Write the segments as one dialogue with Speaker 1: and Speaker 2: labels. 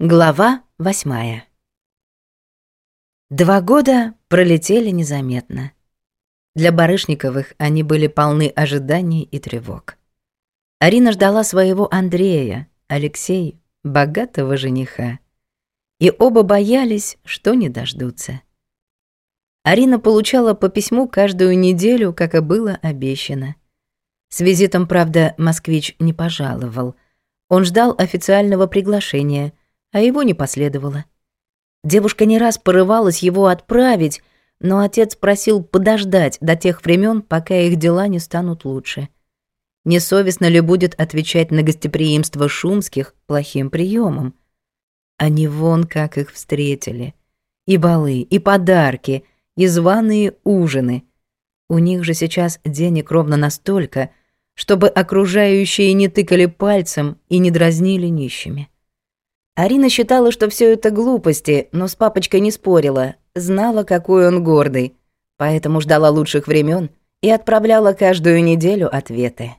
Speaker 1: Глава восьмая. Два года пролетели незаметно. Для Барышниковых они были полны ожиданий и тревог. Арина ждала своего Андрея, Алексей, богатого жениха. И оба боялись, что не дождутся. Арина получала по письму каждую неделю, как и было обещано. С визитом, правда, москвич не пожаловал. Он ждал официального приглашения – а его не последовало. Девушка не раз порывалась его отправить, но отец просил подождать до тех времен, пока их дела не станут лучше. Несовестно ли будет отвечать на гостеприимство шумских плохим приемом? Они вон как их встретили. И балы, и подарки, и званые ужины. У них же сейчас денег ровно настолько, чтобы окружающие не тыкали пальцем и не дразнили нищими. Арина считала, что все это глупости, но с папочкой не спорила, знала, какой он гордый, поэтому ждала лучших времен и отправляла каждую неделю ответы.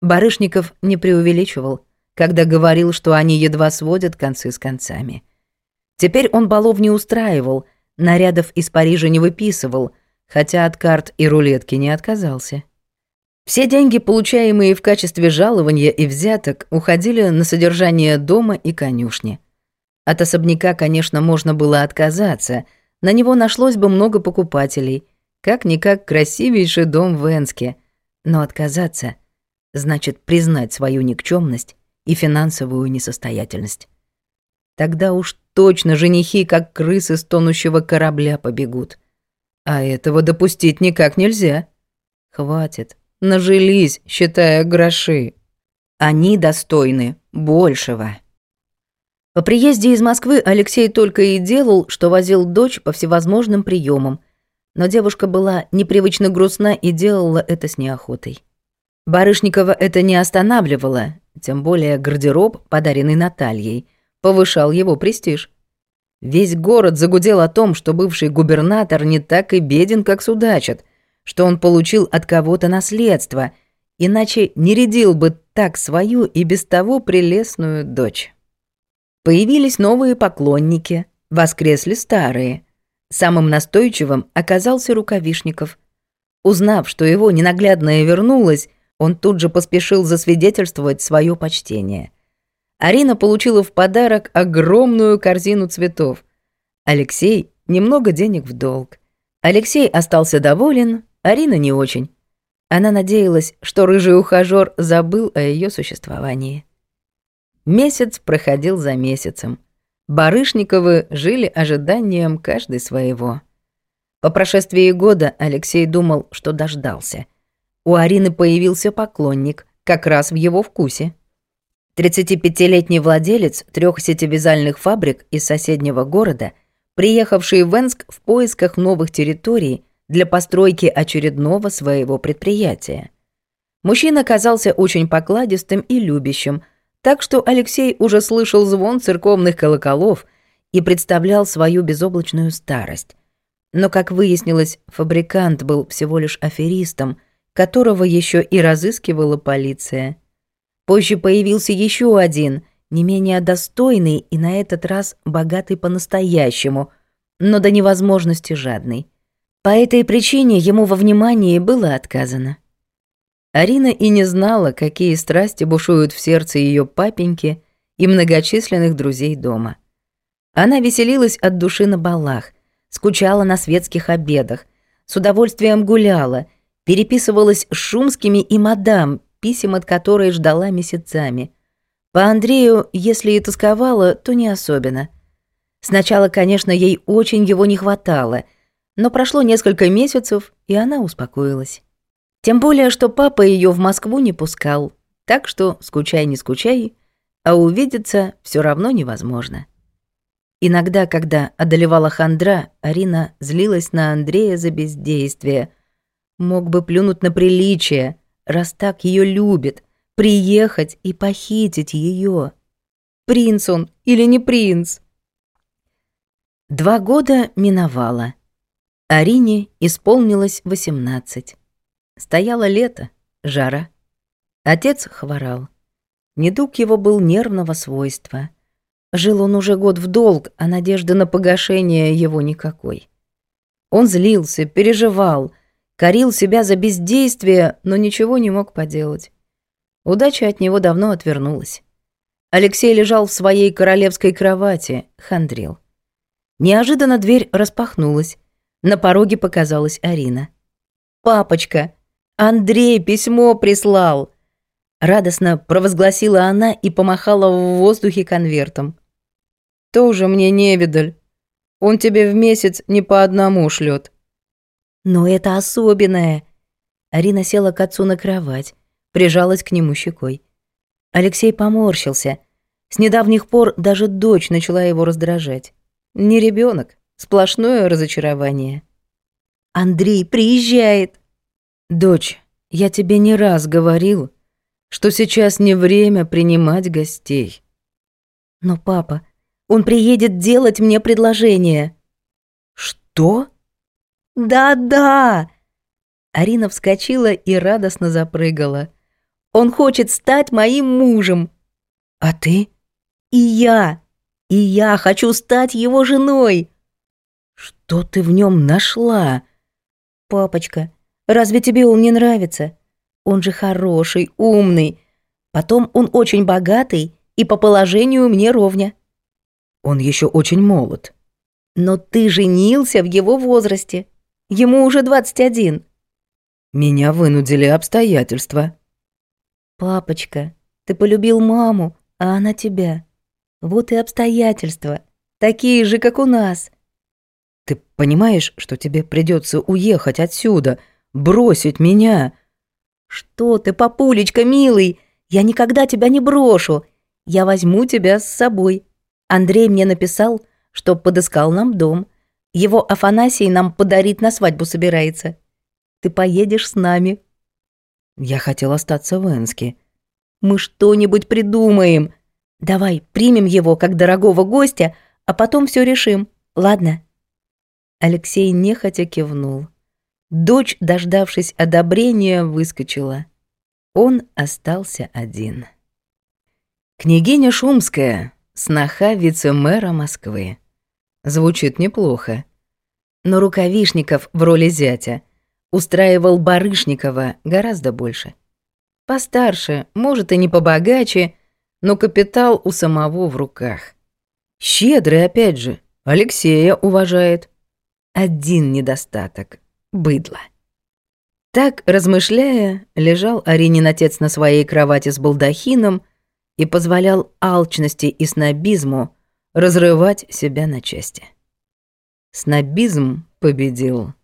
Speaker 1: Барышников не преувеличивал, когда говорил, что они едва сводят концы с концами. Теперь он балов не устраивал, нарядов из Парижа не выписывал, хотя от карт и рулетки не отказался. Все деньги, получаемые в качестве жалования и взяток, уходили на содержание дома и конюшни. От особняка, конечно, можно было отказаться, на него нашлось бы много покупателей, как-никак красивейший дом в Энске, но отказаться значит признать свою никчемность и финансовую несостоятельность. Тогда уж точно женихи, как крысы с тонущего корабля, побегут. А этого допустить никак нельзя. Хватит нажились, считая гроши. Они достойны большего. По приезде из Москвы Алексей только и делал, что возил дочь по всевозможным приемам, но девушка была непривычно грустна и делала это с неохотой. Барышникова это не останавливало, тем более гардероб, подаренный Натальей, повышал его престиж. Весь город загудел о том, что бывший губернатор не так и беден, как судачат, что он получил от кого-то наследство, иначе не рядил бы так свою и без того прелестную дочь. Появились новые поклонники, воскресли старые. Самым настойчивым оказался Рукавишников. Узнав, что его ненаглядная вернулась, он тут же поспешил засвидетельствовать свое почтение. Арина получила в подарок огромную корзину цветов. Алексей — немного денег в долг. Алексей остался доволен Арина не очень. Она надеялась, что рыжий ухажёр забыл о её существовании. Месяц проходил за месяцем. Барышниковы жили ожиданием каждый своего. По прошествии года Алексей думал, что дождался. У Арины появился поклонник, как раз в его вкусе. 35-летний владелец трех сетевизальных фабрик из соседнего города, приехавший в Венск в поисках новых территорий, для постройки очередного своего предприятия. Мужчина казался очень покладистым и любящим, так что Алексей уже слышал звон церковных колоколов и представлял свою безоблачную старость. Но, как выяснилось, фабрикант был всего лишь аферистом, которого еще и разыскивала полиция. Позже появился еще один, не менее достойный и на этот раз богатый по-настоящему, но до невозможности жадный – по этой причине ему во внимании было отказано. Арина и не знала, какие страсти бушуют в сердце ее папеньки и многочисленных друзей дома. Она веселилась от души на балах, скучала на светских обедах, с удовольствием гуляла, переписывалась с Шумскими и мадам, писем от которой ждала месяцами. По Андрею, если и тосковала, то не особенно. Сначала, конечно, ей очень его не хватало — но прошло несколько месяцев, и она успокоилась. Тем более, что папа ее в Москву не пускал, так что, скучай, не скучай, а увидеться все равно невозможно. Иногда, когда одолевала хандра, Арина злилась на Андрея за бездействие. Мог бы плюнуть на приличие, раз так ее любит, приехать и похитить ее. Принц он или не принц? Два года миновало — Арине исполнилось 18. Стояло лето, жара. Отец хворал. Недуг его был нервного свойства. Жил он уже год в долг, а надежды на погашение его никакой. Он злился, переживал, корил себя за бездействие, но ничего не мог поделать. Удача от него давно отвернулась. Алексей лежал в своей королевской кровати, хандрил. Неожиданно дверь распахнулась, на пороге показалась Арина. «Папочка! Андрей письмо прислал!» Радостно провозгласила она и помахала в воздухе конвертом. «Тоже мне невидаль. Он тебе в месяц не по одному шлет. «Но это особенное!» Арина села к отцу на кровать, прижалась к нему щекой. Алексей поморщился. С недавних пор даже дочь начала его раздражать. «Не ребенок, Сплошное разочарование. «Андрей приезжает!» «Дочь, я тебе не раз говорил, что сейчас не время принимать гостей». «Но, папа, он приедет делать мне предложение». «Что?» «Да-да!» Арина вскочила и радостно запрыгала. «Он хочет стать моим мужем!» «А ты?» «И я! И я хочу стать его женой!» Что ты в нем нашла? Папочка, разве тебе он не нравится? Он же хороший, умный. Потом он очень богатый и по положению мне ровня.
Speaker 2: Он еще очень молод.
Speaker 1: Но ты женился в его возрасте. Ему уже 21.
Speaker 2: Меня вынудили обстоятельства.
Speaker 1: Папочка, ты полюбил маму, а она тебя. Вот и обстоятельства. Такие же, как у нас.
Speaker 2: Ты понимаешь, что тебе придется уехать отсюда, бросить меня?»
Speaker 1: «Что ты, папулечка, милый, я никогда тебя не брошу. Я возьму тебя с собой». Андрей мне написал, что подыскал нам дом. Его Афанасий нам подарит на свадьбу собирается. Ты поедешь с нами».
Speaker 2: «Я хотел остаться в Энске».
Speaker 1: «Мы что-нибудь придумаем. Давай примем его как дорогого гостя, а потом все решим. Ладно?» Алексей нехотя кивнул. Дочь, дождавшись одобрения, выскочила. Он остался один. «Княгиня Шумская, сноха вице-мэра Москвы». Звучит неплохо. Но Рукавишников в роли зятя устраивал Барышникова гораздо больше. Постарше, может и не побогаче, но капитал у самого в руках. Щедрый опять же, Алексея уважает один недостаток — быдло. Так, размышляя, лежал Аринин отец на своей кровати с балдахином и позволял алчности и снобизму разрывать себя на части. Снобизм победил.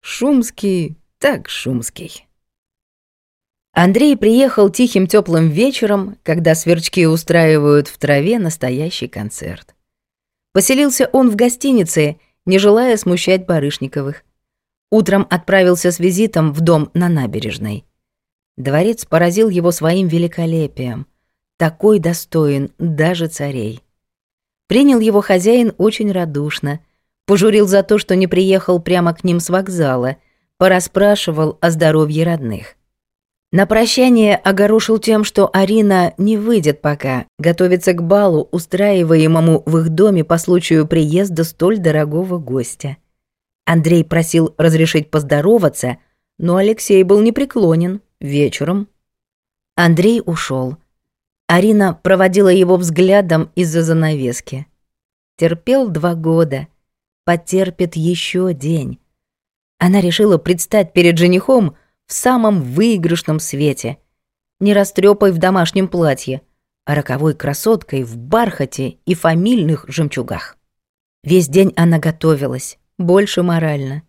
Speaker 1: Шумский так шумский. Андрей приехал тихим теплым вечером, когда сверчки устраивают в траве настоящий концерт. Поселился он в гостинице — не желая смущать барышниковых. Утром отправился с визитом в дом на набережной. Дворец поразил его своим великолепием. Такой достоин даже царей. Принял его хозяин очень радушно, пожурил за то, что не приехал прямо к ним с вокзала, пораспрашивал о здоровье родных. На прощание огорошил тем, что Арина не выйдет пока, готовится к балу, устраиваемому в их доме по случаю приезда столь дорогого гостя. Андрей просил разрешить поздороваться, но Алексей был непреклонен. Вечером. Андрей ушел. Арина проводила его взглядом из-за занавески. Терпел два года. Потерпит еще день. Она решила предстать перед женихом – в самом выигрышном свете. Не растрепой в домашнем платье, а роковой красоткой в бархате и фамильных жемчугах. Весь день она готовилась, больше морально.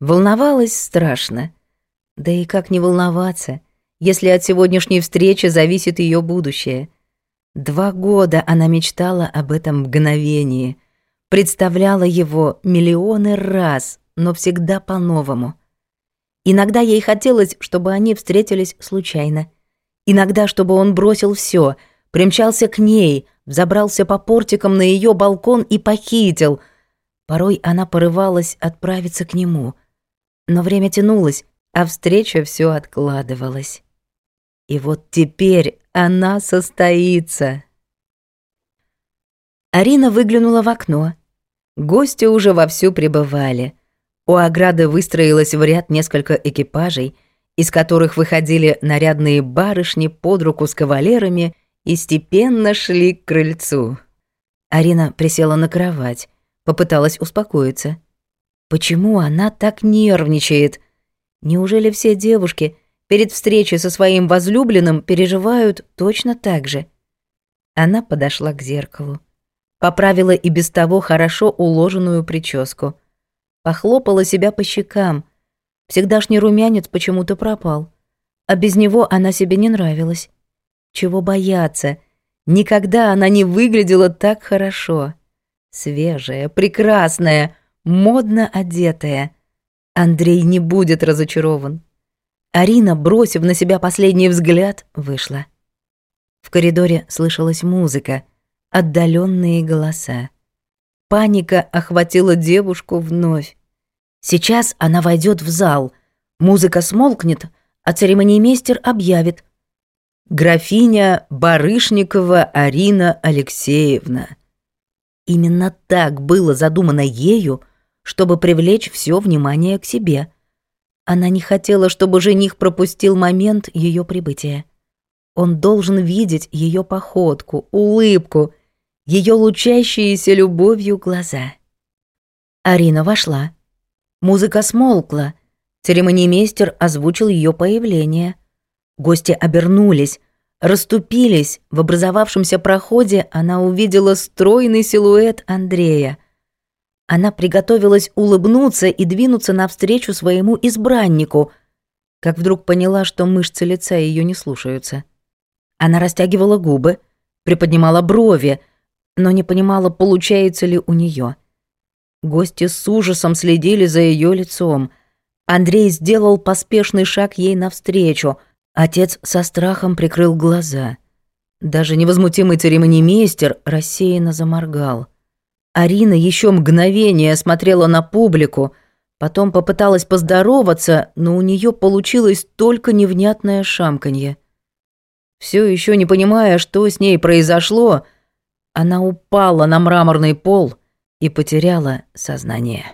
Speaker 1: Волновалась страшно. Да и как не волноваться, если от сегодняшней встречи зависит ее будущее. Два года она мечтала об этом мгновении, представляла его миллионы раз, но всегда по-новому — Иногда ей хотелось, чтобы они встретились случайно. Иногда, чтобы он бросил все, примчался к ней, взобрался по портикам на ее балкон и похитил. Порой она порывалась отправиться к нему. Но время тянулось, а встреча все откладывалась. И вот теперь она состоится. Арина выглянула в окно. Гости уже вовсю пребывали — у ограды выстроилось в ряд несколько экипажей, из которых выходили нарядные барышни под руку с кавалерами и степенно шли к крыльцу. Арина присела на кровать, попыталась успокоиться. Почему она так нервничает? Неужели все девушки перед встречей со своим возлюбленным переживают точно так же? Она подошла к зеркалу, поправила и без того хорошо уложенную прическу — похлопала себя по щекам. Всегдашний румянец почему-то пропал. А без него она себе не нравилась. Чего бояться? Никогда она не выглядела так хорошо. Свежая, прекрасная, модно одетая. Андрей не будет разочарован. Арина, бросив на себя последний взгляд, вышла. В коридоре слышалась музыка, отдаленные голоса. Паника охватила девушку вновь. Сейчас она войдет в зал. Музыка смолкнет, а церемониймейстер объявит. «Графиня Барышникова Арина Алексеевна». Именно так было задумано ею, чтобы привлечь все внимание к себе. Она не хотела, чтобы жених пропустил момент ее прибытия. Он должен видеть ее походку, улыбку, ее лучащиеся любовью глаза. Арина вошла. Музыка смолкла. Церемониймейстер озвучил ее появление. Гости обернулись, расступились. В образовавшемся проходе она увидела стройный силуэт Андрея. Она приготовилась улыбнуться и двинуться навстречу своему избраннику, как вдруг поняла, что мышцы лица ее не слушаются. Она растягивала губы, приподнимала брови, но не понимала, получается ли у нее. Гости с ужасом следили за ее лицом. Андрей сделал поспешный шаг ей навстречу. Отец со страхом прикрыл глаза. Даже невозмутимый церемонимейстер рассеянно заморгал. Арина еще мгновение смотрела на публику, потом попыталась поздороваться, но у нее получилось только невнятное шамканье. Все еще не понимая, что с ней произошло, она упала на мраморный пол и потеряла сознание.